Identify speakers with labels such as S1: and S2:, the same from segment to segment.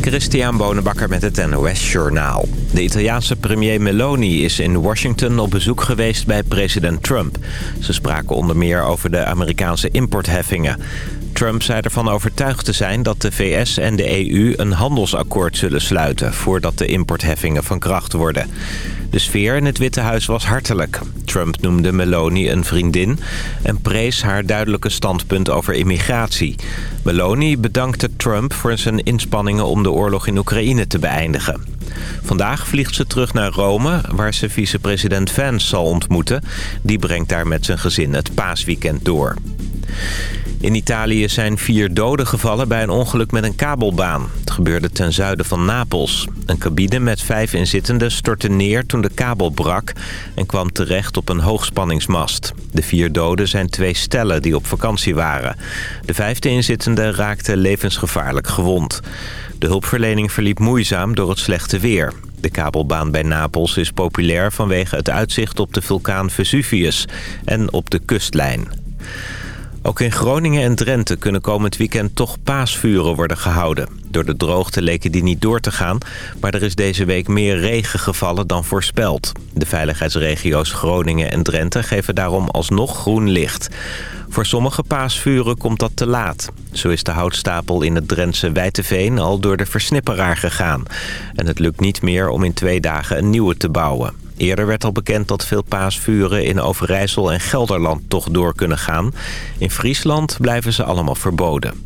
S1: Christian Bonenbakker met het NOS Journaal. De Italiaanse premier Meloni is in Washington op bezoek geweest bij president Trump. Ze spraken onder meer over de Amerikaanse importheffingen. Trump zei ervan overtuigd te zijn dat de VS en de EU een handelsakkoord zullen sluiten... voordat de importheffingen van kracht worden. De sfeer in het Witte Huis was hartelijk. Trump noemde Meloni een vriendin en prees haar duidelijke standpunt over immigratie. Meloni bedankte Trump voor zijn inspanningen om de oorlog in Oekraïne te beëindigen. Vandaag vliegt ze terug naar Rome, waar ze vicepresident Vance zal ontmoeten. Die brengt daar met zijn gezin het paasweekend door. In Italië zijn vier doden gevallen bij een ongeluk met een kabelbaan. Het gebeurde ten zuiden van Napels. Een cabine met vijf inzittenden stortte neer toen de kabel brak... en kwam terecht op een hoogspanningsmast. De vier doden zijn twee stellen die op vakantie waren. De vijfde inzittende raakte levensgevaarlijk gewond. De hulpverlening verliep moeizaam door het slechte weer. De kabelbaan bij Napels is populair vanwege het uitzicht op de vulkaan Vesuvius en op de kustlijn. Ook in Groningen en Drenthe kunnen komend weekend toch paasvuren worden gehouden. Door de droogte leken die niet door te gaan, maar er is deze week meer regen gevallen dan voorspeld. De veiligheidsregio's Groningen en Drenthe geven daarom alsnog groen licht. Voor sommige paasvuren komt dat te laat. Zo is de houtstapel in het Drentse Wijteveen al door de versnipperaar gegaan. En het lukt niet meer om in twee dagen een nieuwe te bouwen. Eerder werd al bekend dat veel paasvuren in Overijssel en Gelderland toch door kunnen gaan. In Friesland blijven ze allemaal verboden.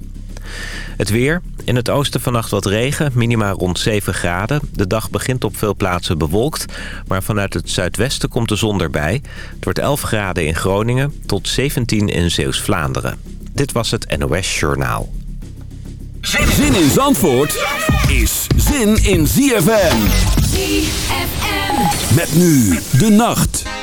S1: Het weer. In het oosten vannacht wat regen, minima rond 7 graden. De dag begint op veel plaatsen bewolkt, maar vanuit het zuidwesten komt de zon erbij. Het wordt 11 graden in Groningen tot 17 in Zeeuws-Vlaanderen. Dit was het NOS Journaal.
S2: Zin in Zandvoort is zin in ZFM. Met nu de nacht.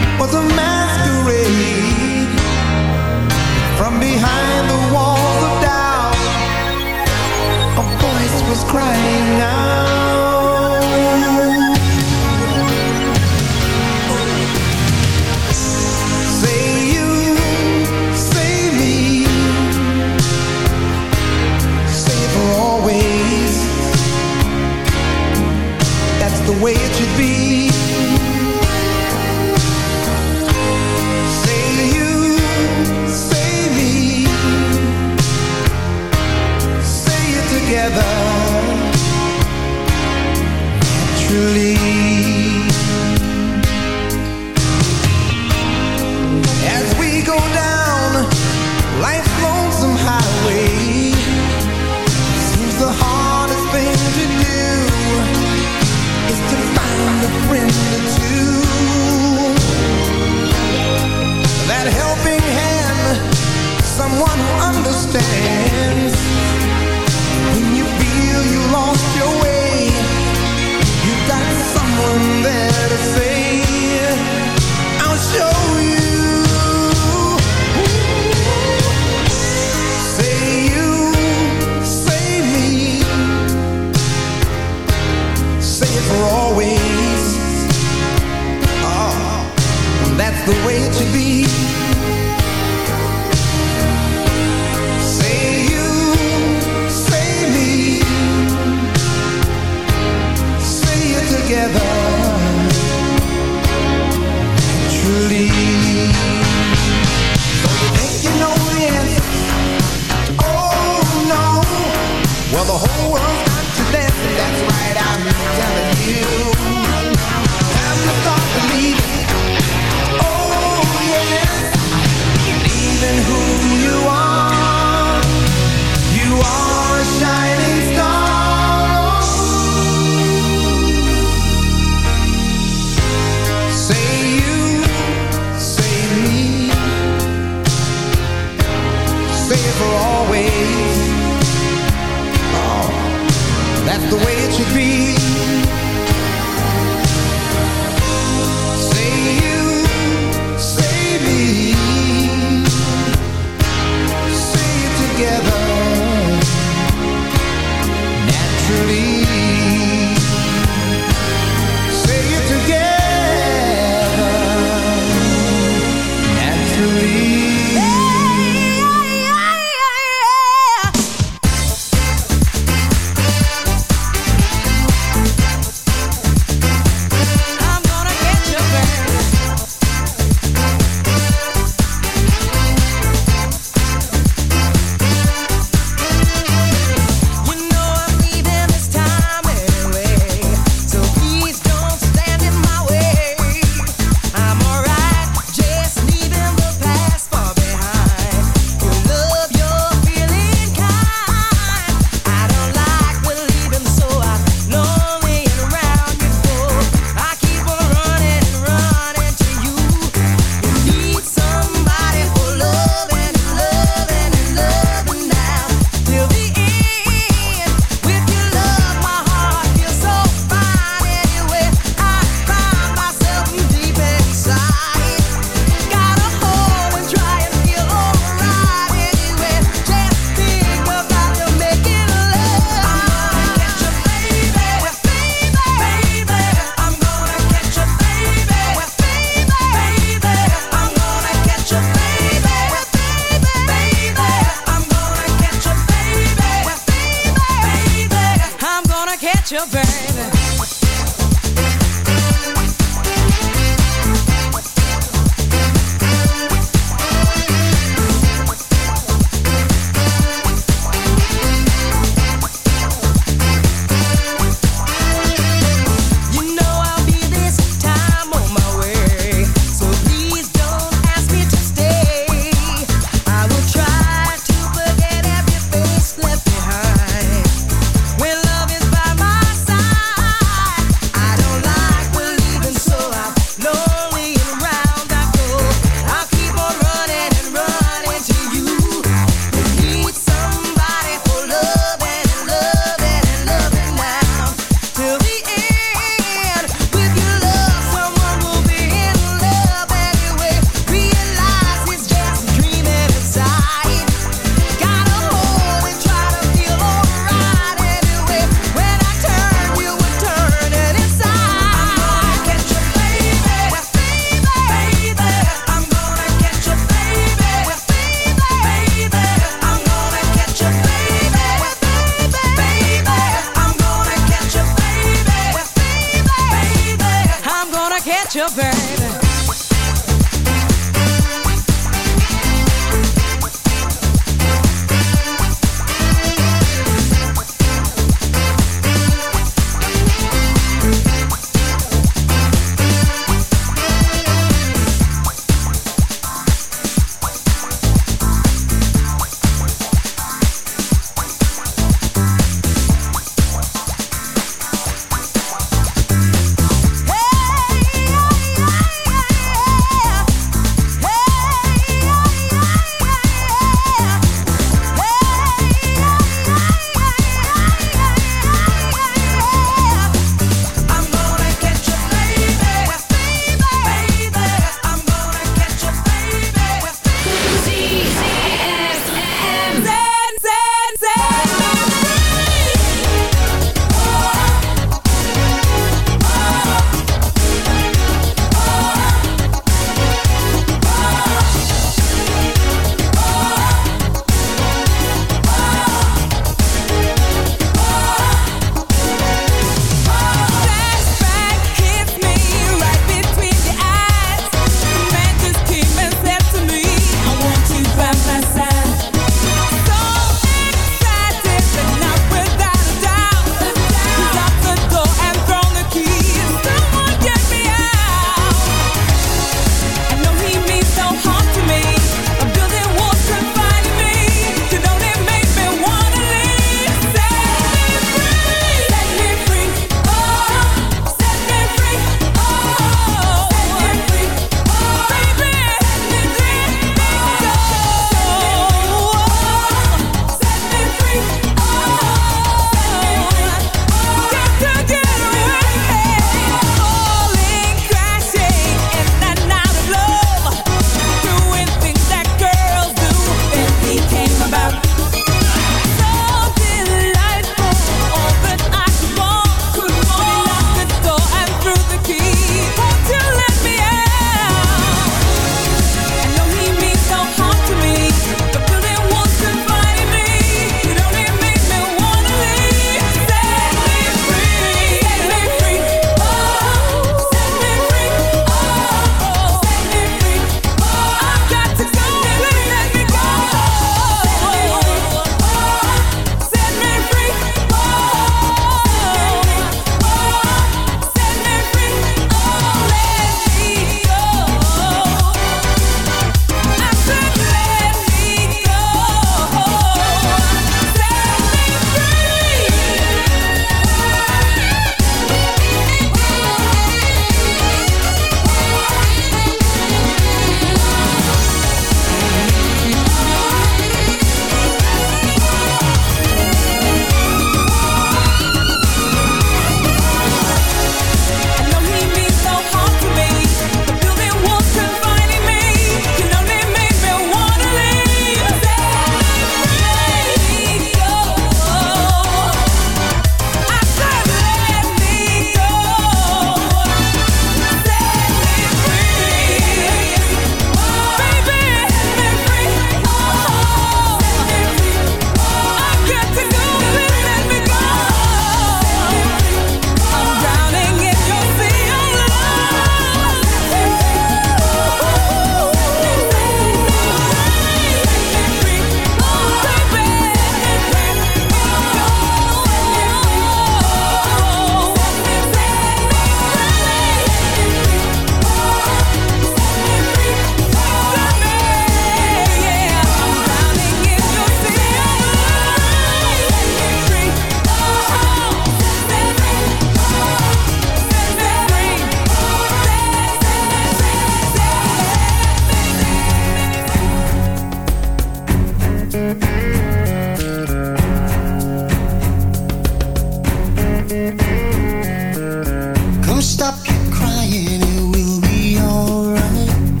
S3: stop crying, it will be
S4: alright.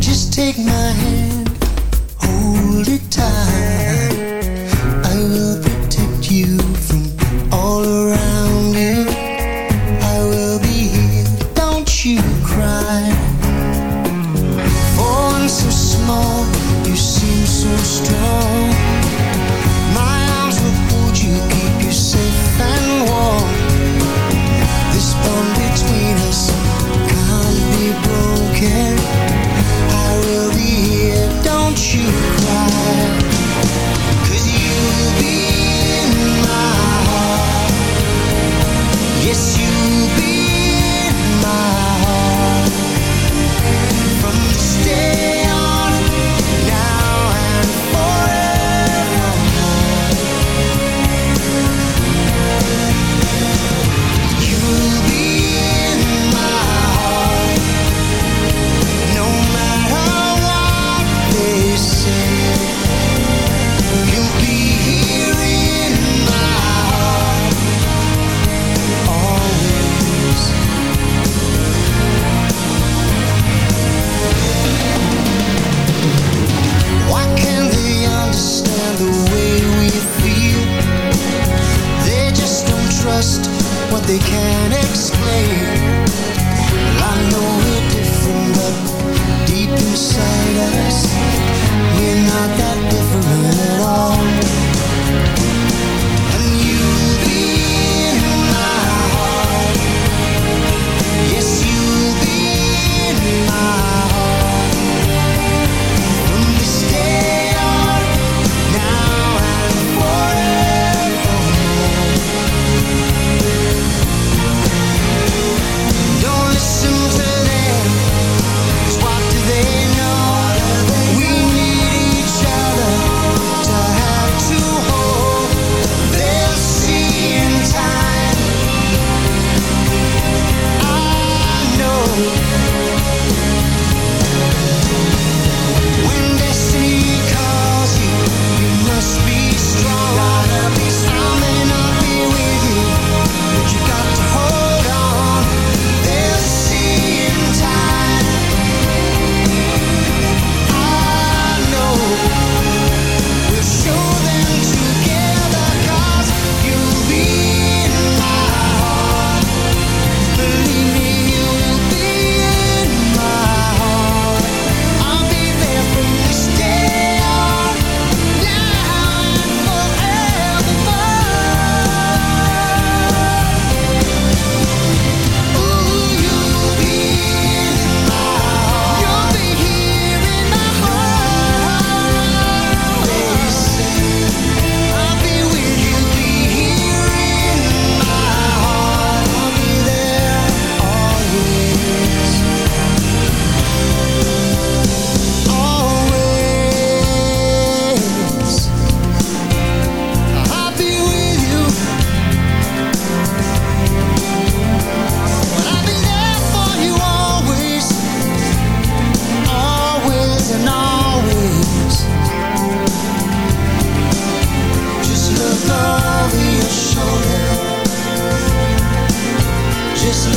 S4: Just take my hand, hold it
S5: tight.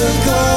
S5: Go.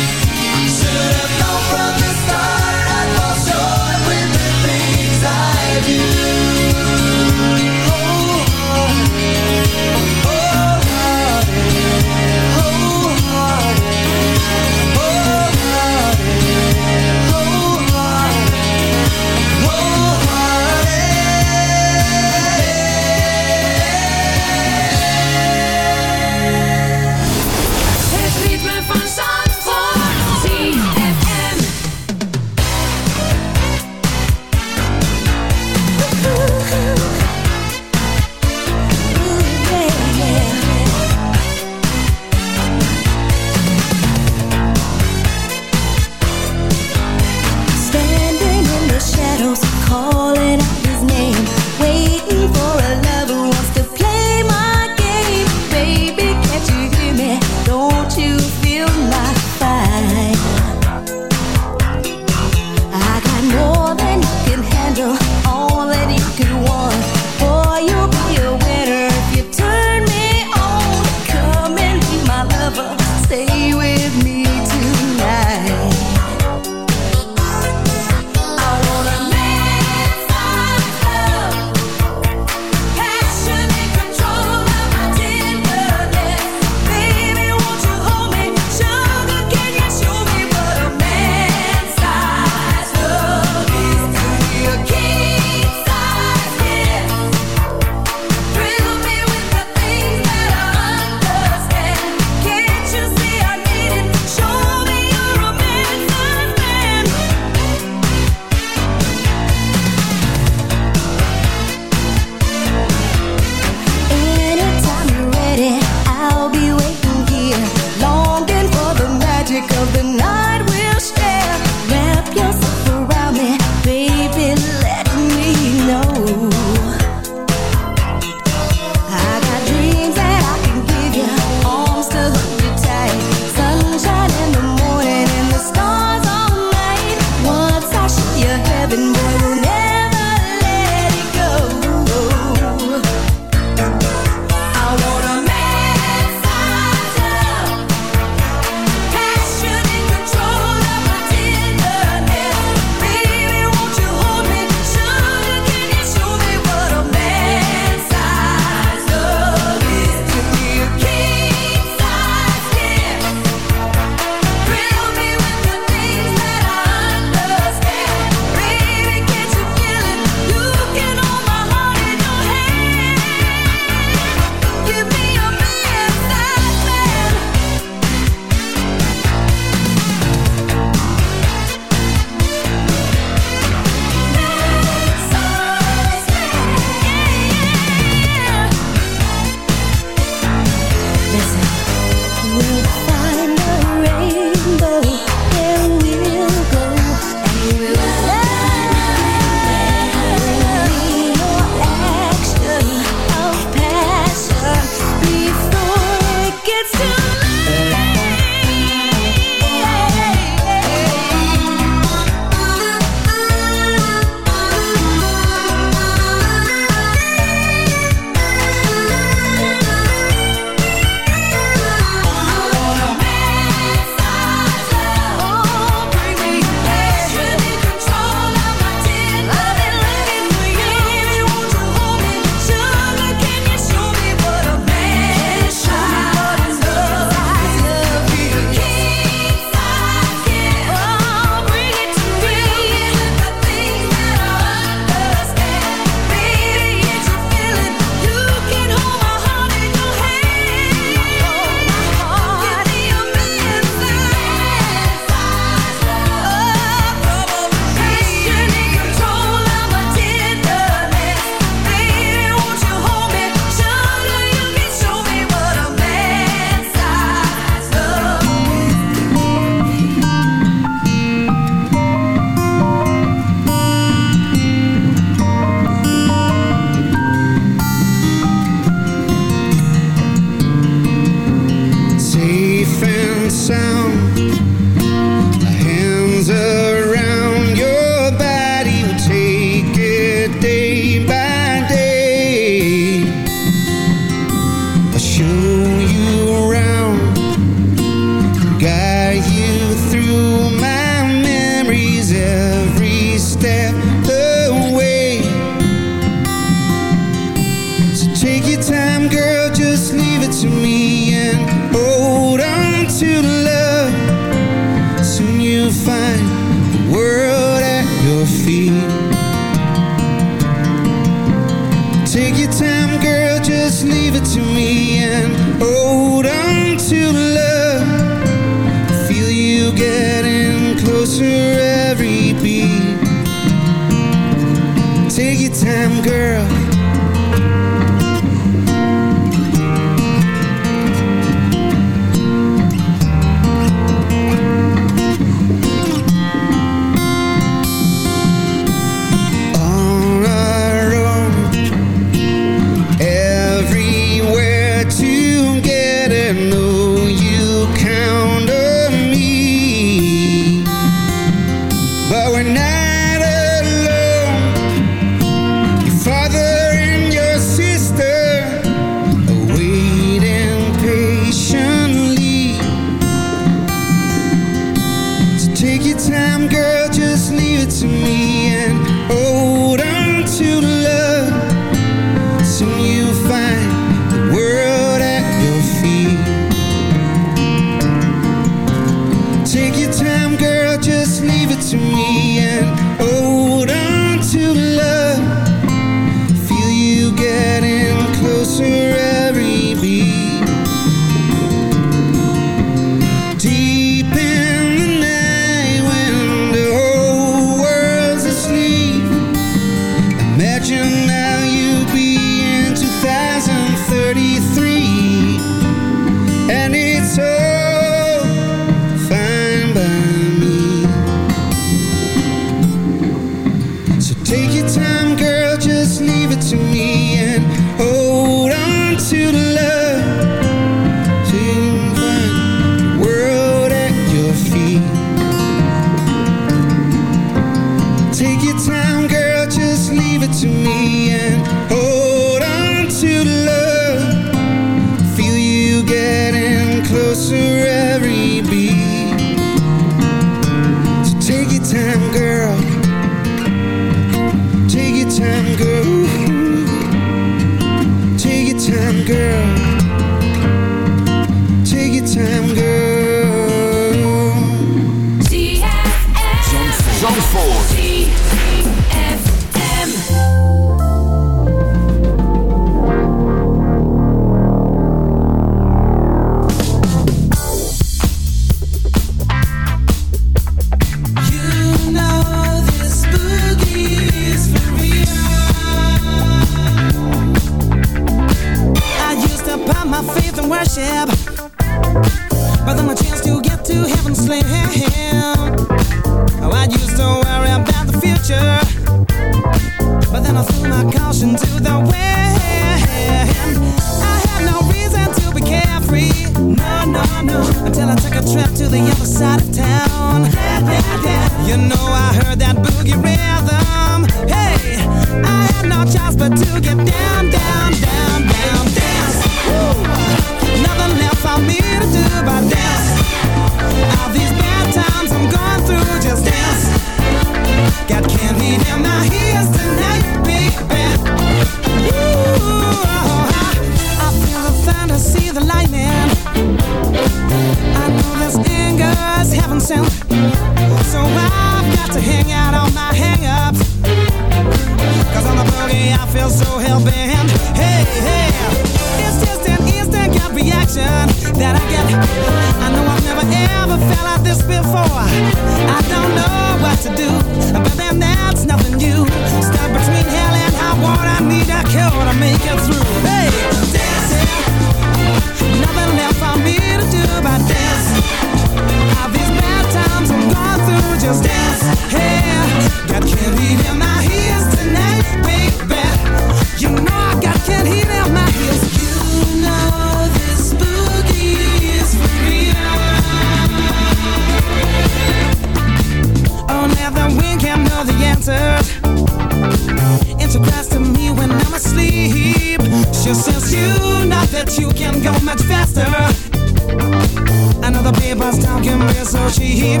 S5: Real so cheap.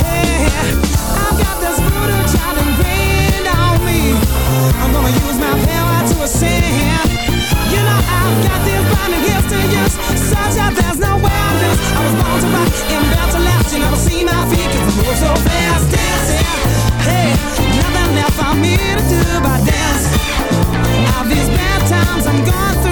S5: Hey, I've got this voodoo child ingrained on me. I'm gonna use my power to ascend. You know I've got these blinding gifts to use, such that there's no way I was born to rock and built to last. You never see my feet 'cause I move so fast, dancing. Hey, nothing left for me to do but dance. All these bad times I'm going through,